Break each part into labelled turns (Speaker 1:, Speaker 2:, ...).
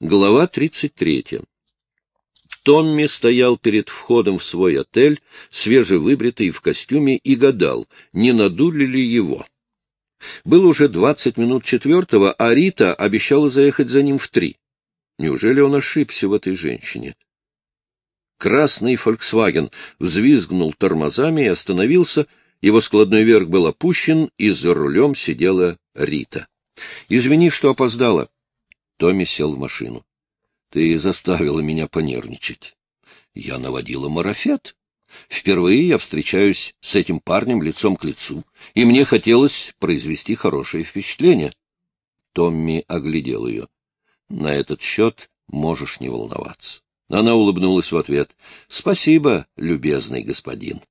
Speaker 1: Глава 33. Томми стоял перед входом в свой отель, свежевыбритый в костюме, и гадал, не надули ли его. Было уже двадцать минут четвертого, а Рита обещала заехать за ним в три. Неужели он ошибся в этой женщине? Красный «Фольксваген» взвизгнул тормозами и остановился, его складной верх был опущен, и за рулем сидела Рита. — Извини, что опоздала. Томми сел в машину. — Ты заставила меня понервничать. Я наводила марафет. Впервые я встречаюсь с этим парнем лицом к лицу, и мне хотелось произвести хорошее впечатление. Томми оглядел ее. — На этот счет можешь не волноваться. Она улыбнулась в ответ. — Спасибо, любезный господин.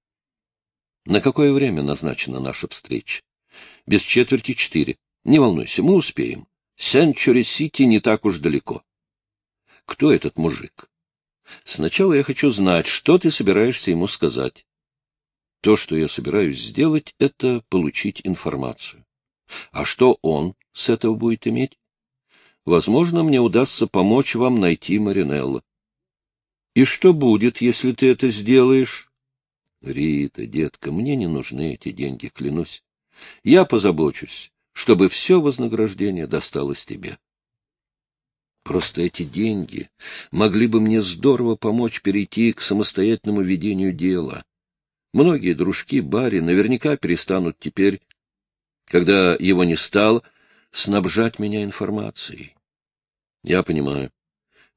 Speaker 1: — На какое время назначена наша встреча? — Без четверти четыре. Не волнуйся, мы успеем. Сенчури-Сити не так уж далеко. Кто этот мужик? Сначала я хочу знать, что ты собираешься ему сказать. То, что я собираюсь сделать, это получить информацию. А что он с этого будет иметь? Возможно, мне удастся помочь вам найти Маринелло. И что будет, если ты это сделаешь? Рита, детка, мне не нужны эти деньги, клянусь. Я позабочусь чтобы все вознаграждение досталось тебе. Просто эти деньги могли бы мне здорово помочь перейти к самостоятельному ведению дела. Многие дружки Барри наверняка перестанут теперь, когда его не стало, снабжать меня информацией. Я понимаю.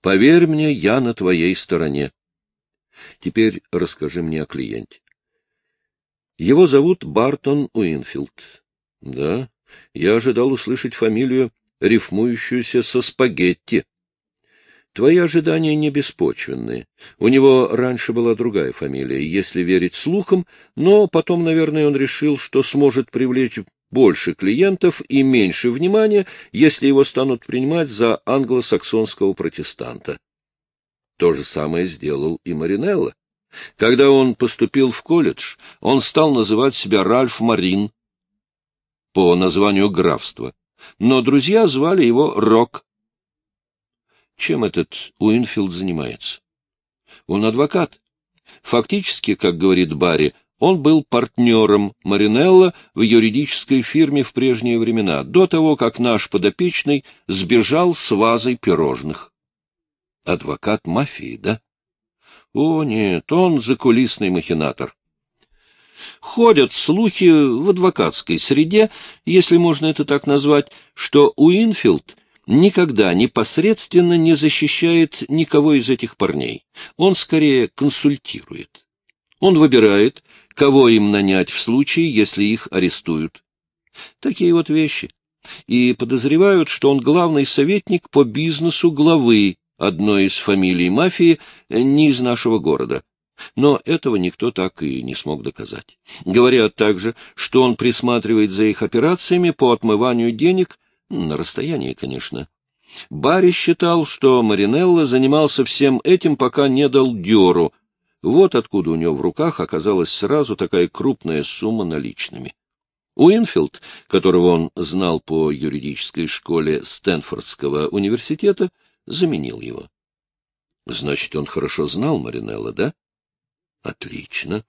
Speaker 1: Поверь мне, я на твоей стороне. Теперь расскажи мне о клиенте. Его зовут Бартон Уинфилд. Да, я ожидал услышать фамилию, рифмующуюся со спагетти. Твои ожидания не беспочвенны. У него раньше была другая фамилия, если верить слухам, но потом, наверное, он решил, что сможет привлечь больше клиентов и меньше внимания, если его станут принимать за англосаксонского протестанта. То же самое сделал и Маринелло. Когда он поступил в колледж, он стал называть себя Ральф Марин, по названию графства, но друзья звали его Рок. Чем этот Уинфилд занимается? Он адвокат. Фактически, как говорит Барри, он был партнером Маринелла в юридической фирме в прежние времена, до того, как наш подопечный сбежал с вазой пирожных. Адвокат мафии, да? О, нет, он закулисный махинатор. Ходят слухи в адвокатской среде, если можно это так назвать, что Уинфилд никогда непосредственно не защищает никого из этих парней. Он скорее консультирует. Он выбирает, кого им нанять в случае, если их арестуют. Такие вот вещи. И подозревают, что он главный советник по бизнесу главы одной из фамилий мафии не из нашего города. Но этого никто так и не смог доказать. Говорят также, что он присматривает за их операциями по отмыванию денег, на расстоянии, конечно. Барри считал, что Маринелло занимался всем этим, пока не дал дёру. Вот откуда у него в руках оказалась сразу такая крупная сумма наличными. Уинфилд, которого он знал по юридической школе Стэнфордского университета, заменил его. Значит, он хорошо знал Маринелло, да? — Отлично.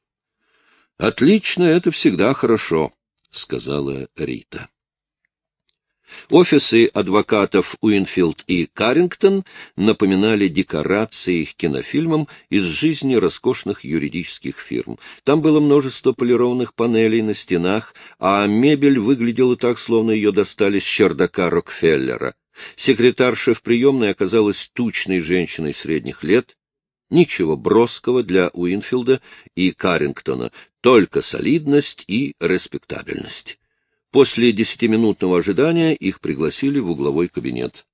Speaker 1: — Отлично, это всегда хорошо, — сказала Рита. Офисы адвокатов Уинфилд и Каррингтон напоминали декорации к кинофильмам из жизни роскошных юридических фирм. Там было множество полированных панелей на стенах, а мебель выглядела так, словно ее достали с чердака Рокфеллера. Секретарша в приемной оказалась тучной женщиной средних лет, Ничего броского для Уинфилда и Каррингтона, только солидность и респектабельность. После десятиминутного ожидания их пригласили в угловой кабинет.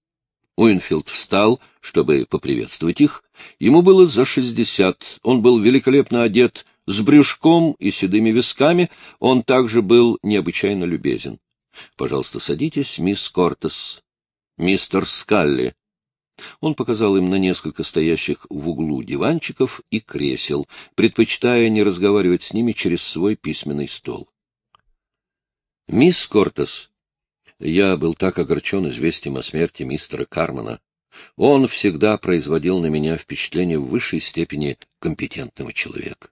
Speaker 1: Уинфилд встал, чтобы поприветствовать их. Ему было за шестьдесят, он был великолепно одет, с брюшком и седыми висками, он также был необычайно любезен. — Пожалуйста, садитесь, мисс Кортес. — Мистер Скалли, он показал им на несколько стоящих в углу диванчиков и кресел, предпочитая не разговаривать с ними через свой письменный стол. — Мисс Кортес, я был так огорчен известием о смерти мистера Кармана. Он всегда производил на меня впечатление в высшей степени компетентного человека.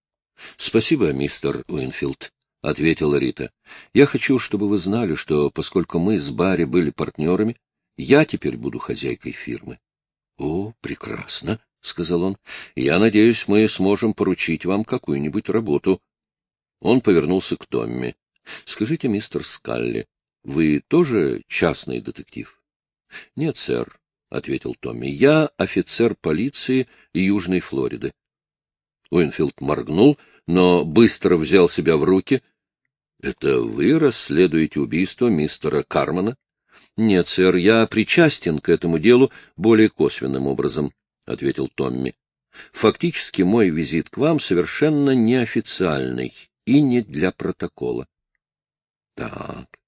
Speaker 1: — Спасибо, мистер Уинфилд, — ответила Рита. — Я хочу, чтобы вы знали, что, поскольку мы с Барри были партнерами, я теперь буду хозяйкой фирмы. — О, прекрасно, — сказал он. — Я надеюсь, мы сможем поручить вам какую-нибудь работу. Он повернулся к Томми. — Скажите, мистер Скалли, вы тоже частный детектив? — Нет, сэр, — ответил Томми. — Я офицер полиции Южной Флориды. Уинфилд моргнул, но быстро взял себя в руки. — Это вы расследуете убийство мистера Кармана? — Нет, сэр, я причастен к этому делу более косвенным образом, — ответил Томми. — Фактически мой визит к вам совершенно неофициальный и не для протокола. — Так,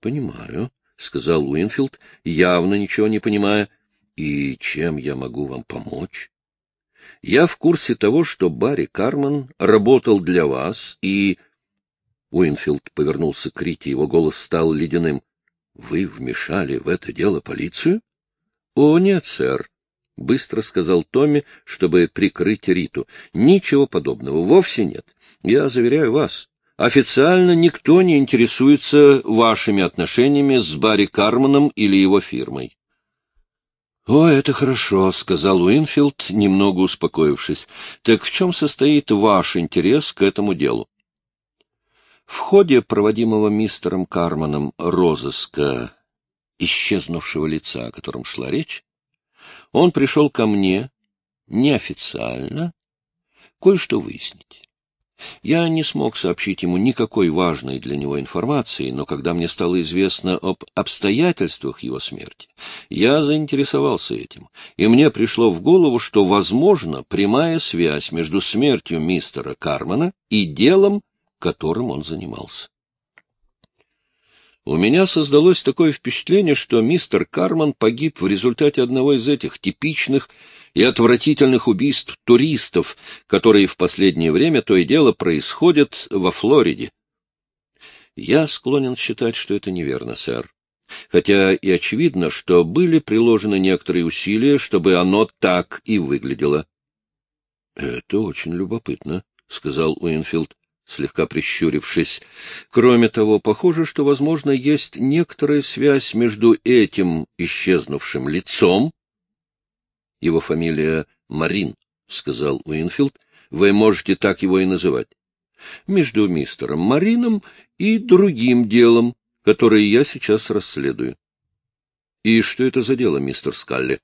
Speaker 1: понимаю, — сказал Уинфилд, явно ничего не понимая. — И чем я могу вам помочь? — Я в курсе того, что Барри Карман работал для вас, и... Уинфилд повернулся к Рите, его голос стал ледяным. — Вы вмешали в это дело полицию? — О, нет, сэр, — быстро сказал Томми, чтобы прикрыть Риту. — Ничего подобного, вовсе нет. Я заверяю вас, официально никто не интересуется вашими отношениями с Барри Карманом или его фирмой. — О, это хорошо, — сказал Уинфилд, немного успокоившись. — Так в чем состоит ваш интерес к этому делу? В ходе проводимого мистером Карманом розыска исчезнувшего лица, о котором шла речь, он пришел ко мне неофициально кое-что выяснить. Я не смог сообщить ему никакой важной для него информации, но когда мне стало известно об обстоятельствах его смерти, я заинтересовался этим, и мне пришло в голову, что, возможно, прямая связь между смертью мистера Кармана и делом, которым он занимался. У меня создалось такое впечатление, что мистер Карман погиб в результате одного из этих типичных и отвратительных убийств туристов, которые в последнее время то и дело происходят во Флориде. Я склонен считать, что это неверно, сэр. Хотя и очевидно, что были приложены некоторые усилия, чтобы оно так и выглядело. — Это очень любопытно, — сказал Уинфилд слегка прищурившись. Кроме того, похоже, что, возможно, есть некоторая связь между этим исчезнувшим лицом. Его фамилия Марин, — сказал Уинфилд. Вы можете так его и называть. Между мистером Марином и другим делом, которое я сейчас расследую. И что это за дело, мистер Скалли?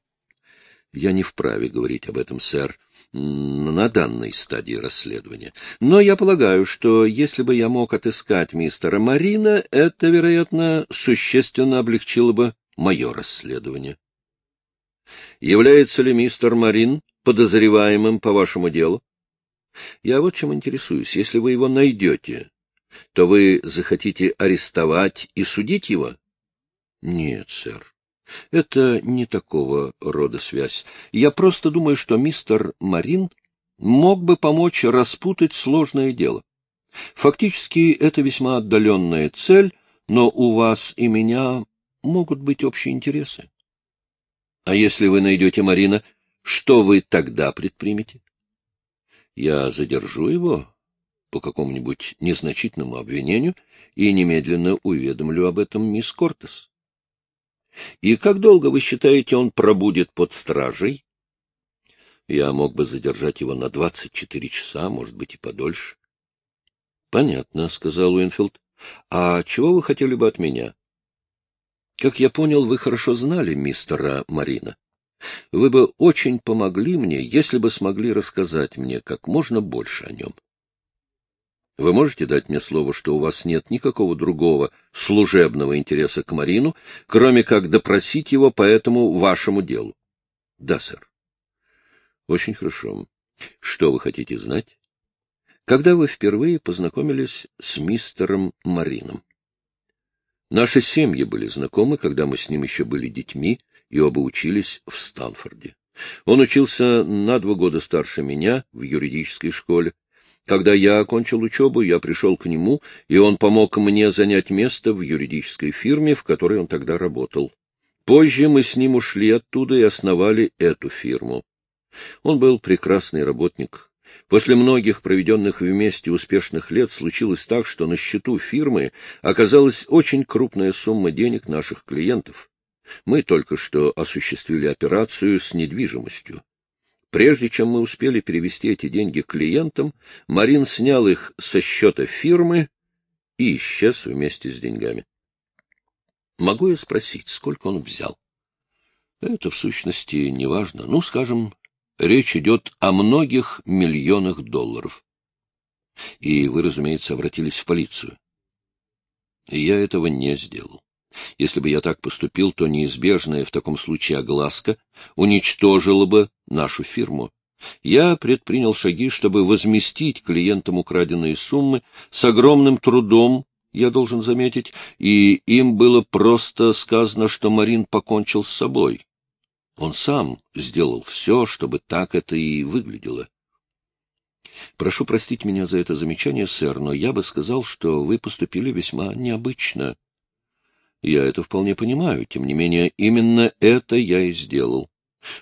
Speaker 1: Я не вправе говорить об этом, сэр на данной стадии расследования. Но я полагаю, что если бы я мог отыскать мистера Марина, это, вероятно, существенно облегчило бы мое расследование. Является ли мистер Марин подозреваемым по вашему делу? Я вот чем интересуюсь. Если вы его найдете, то вы захотите арестовать и судить его? Нет, сэр. Это не такого рода связь. Я просто думаю, что мистер Марин мог бы помочь распутать сложное дело. Фактически это весьма отдаленная цель, но у вас и меня могут быть общие интересы. А если вы найдете Марина, что вы тогда предпримете? Я задержу его по какому-нибудь незначительному обвинению и немедленно уведомлю об этом мисс Кортес. И как долго, вы считаете, он пробудет под стражей? Я мог бы задержать его на двадцать четыре часа, может быть, и подольше. — Понятно, — сказал Уинфилд. — А чего вы хотели бы от меня? — Как я понял, вы хорошо знали мистера Марина. Вы бы очень помогли мне, если бы смогли рассказать мне как можно больше о нем. Вы можете дать мне слово, что у вас нет никакого другого служебного интереса к Марину, кроме как допросить его по этому вашему делу? — Да, сэр. — Очень хорошо. Что вы хотите знать? Когда вы впервые познакомились с мистером Марином? Наши семьи были знакомы, когда мы с ним еще были детьми, и оба учились в Станфорде. Он учился на два года старше меня в юридической школе, когда я окончил учебу, я пришел к нему, и он помог мне занять место в юридической фирме, в которой он тогда работал. Позже мы с ним ушли оттуда и основали эту фирму. Он был прекрасный работник. После многих проведенных вместе успешных лет случилось так, что на счету фирмы оказалась очень крупная сумма денег наших клиентов. Мы только что осуществили операцию с недвижимостью. Прежде чем мы успели перевести эти деньги клиентам, Марин снял их со счета фирмы и исчез вместе с деньгами. Могу я спросить, сколько он взял? Это, в сущности, не важно. Ну, скажем, речь идет о многих миллионах долларов. И вы, разумеется, обратились в полицию. Я этого не сделал. Если бы я так поступил, то неизбежная в таком случае огласка уничтожила бы нашу фирму. Я предпринял шаги, чтобы возместить клиентам украденные суммы с огромным трудом, я должен заметить, и им было просто сказано, что Марин покончил с собой. Он сам сделал все, чтобы так это и выглядело. Прошу простить меня за это замечание, сэр, но я бы сказал, что вы поступили весьма необычно. Я это вполне понимаю, тем не менее, именно это я и сделал.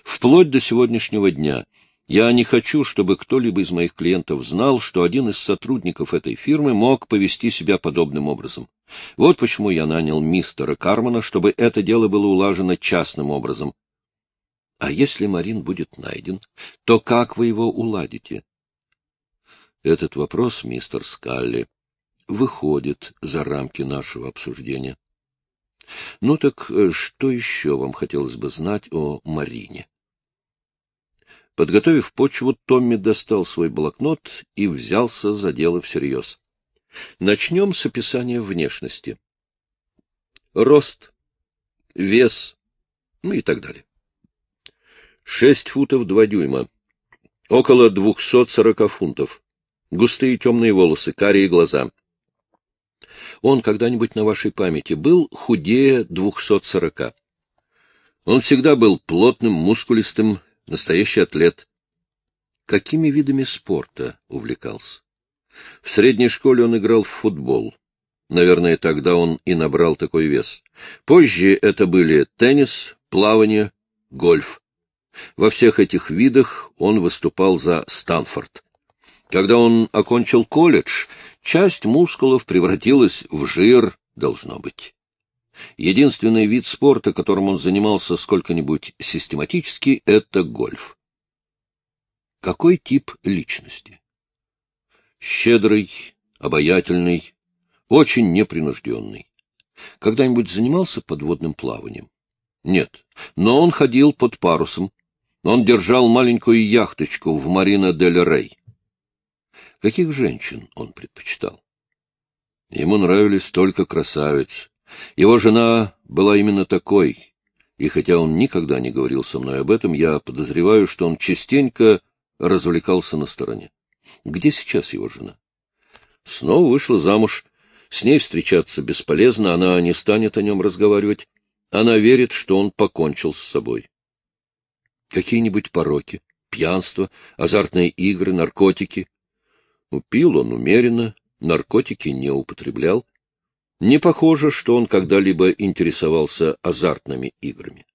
Speaker 1: Вплоть до сегодняшнего дня я не хочу, чтобы кто-либо из моих клиентов знал, что один из сотрудников этой фирмы мог повести себя подобным образом. Вот почему я нанял мистера Кармана, чтобы это дело было улажено частным образом. А если Марин будет найден, то как вы его уладите? Этот вопрос, мистер Скалли, выходит за рамки нашего обсуждения. Ну так э, что еще вам хотелось бы знать о Марине? Подготовив почву, Томми достал свой блокнот и взялся за дело всерьез. Начнем с описания внешности. Рост, вес, ну и так далее. Шесть футов два дюйма, около двухсот сорока фунтов, густые темные волосы, карие глаза, он когда-нибудь на вашей памяти был худее двухсот сорока? Он всегда был плотным, мускулистым, настоящий атлет. Какими видами спорта увлекался? В средней школе он играл в футбол. Наверное, тогда он и набрал такой вес. Позже это были теннис, плавание, гольф. Во всех этих видах он выступал за Станфорд. Когда он окончил колледж, Часть мускулов превратилась в жир, должно быть. Единственный вид спорта, которым он занимался сколько-нибудь систематически, — это гольф. Какой тип личности? Щедрый, обаятельный, очень непринужденный. Когда-нибудь занимался подводным плаванием? Нет, но он ходил под парусом. Он держал маленькую яхточку в Марина дель Рей. Каких женщин он предпочитал? Ему нравились только красавиц. Его жена была именно такой, и хотя он никогда не говорил со мной об этом, я подозреваю, что он частенько развлекался на стороне. Где сейчас его жена? Снова вышла замуж. С ней встречаться бесполезно, она не станет о нем разговаривать. Она верит, что он покончил с собой. Какие-нибудь пороки, пьянство, азартные игры, наркотики Пил он умеренно, наркотики не употреблял. Не похоже, что он когда-либо интересовался азартными играми.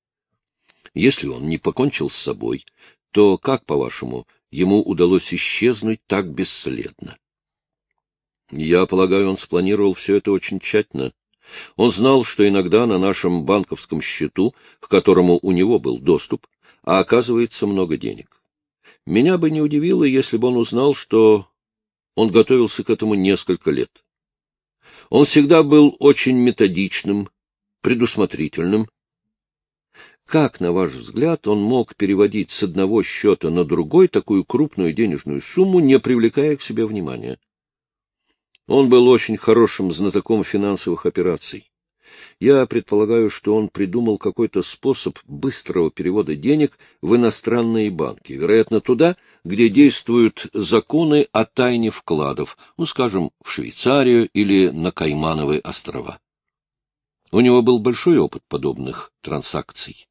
Speaker 1: Если он не покончил с собой, то как, по-вашему, ему удалось исчезнуть так бесследно? Я полагаю, он спланировал все это очень тщательно. Он знал, что иногда на нашем банковском счету, к которому у него был доступ, а оказывается много денег. Меня бы не удивило, если бы он узнал, что он готовился к этому несколько лет. Он всегда был очень методичным, предусмотрительным. Как, на ваш взгляд, он мог переводить с одного счета на другой такую крупную денежную сумму, не привлекая к себе внимания? Он был очень хорошим знатоком финансовых операций. Я предполагаю, что он придумал какой-то способ быстрого перевода денег в иностранные банки, вероятно, туда, где действуют законы о тайне вкладов, ну, скажем, в Швейцарию или на Каймановые острова. У него был большой опыт подобных транзакций.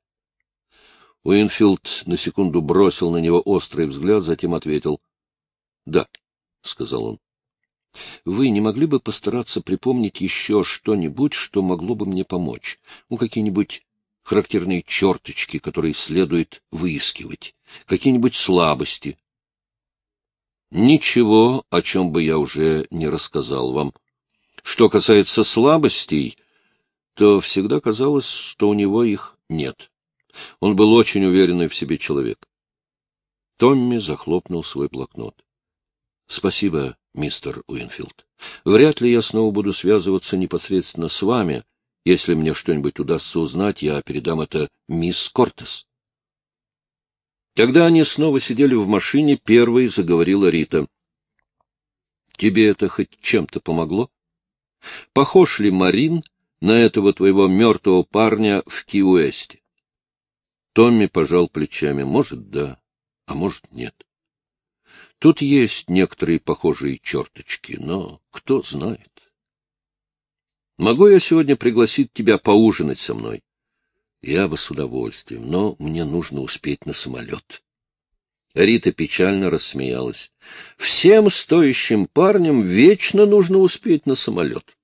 Speaker 1: Уинфилд на секунду бросил на него острый взгляд, затем ответил. — Да, — сказал он. Вы не могли бы постараться припомнить еще что-нибудь, что могло бы мне помочь? Ну, какие-нибудь характерные черточки, которые следует выискивать, какие-нибудь слабости. Ничего, о чем бы я уже не рассказал вам. Что касается слабостей, то всегда казалось, что у него их нет. Он был очень уверенный в себе человек. Томми захлопнул свой блокнот. — Спасибо, мистер Уинфилд. Вряд ли я снова буду связываться непосредственно с вами. Если мне что-нибудь удастся узнать, я передам это мисс Кортес. Когда они снова сидели в машине, первой заговорила Рита. — Тебе это хоть чем-то помогло? Похож ли Марин на этого твоего мертвого парня в Ки-Уэсте? Томми пожал плечами. Может, да, а может, нет. Тут есть некоторые похожие черточки, но кто знает. Могу я сегодня пригласить тебя поужинать со мной? Я бы с удовольствием, но мне нужно успеть на самолет. Рита печально рассмеялась. Всем стоящим парням вечно нужно успеть на самолет.